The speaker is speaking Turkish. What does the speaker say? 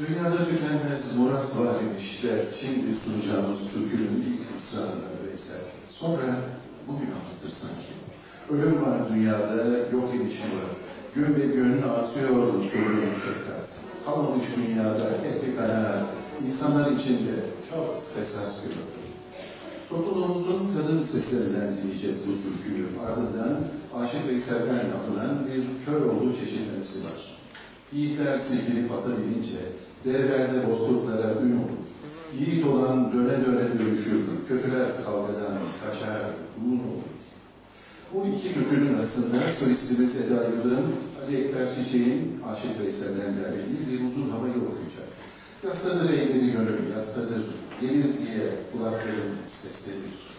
Dünyada tükenmez Murat Varemişler, şimdi sunacağımız türkünün ilk mısraları Veysel. Sonra bugün anlatır sanki. Ölüm var dünyada, yok ediş Murat. Gün be gün artıyor sorunun şefkat. Kalmamış dünyada hep bir kanaat. İnsanlar içinde çok fesat görüyor. Topluluğumuzun kadın seslerinden dinleyeceğiz bu türküyü. Ardından Aşık Veysel'den alınan bir kör olduğu çeşitlemesi. Yiğitler silkilip ata binince, derelerde bozkurtlara ün olur. Yiğit olan döne döne dövüşür, kötüler kavgadan kaçar, un olur. Bu iki kötünün arasında solistimiz Eda Yıldırım, Ali Ekber Çiçek'in Aşık Veysel'den derlediği bir uzun hava yol okuyacak. Yastadır eğleri gönül, yastadır, gelir diye kulaklarım seslenir.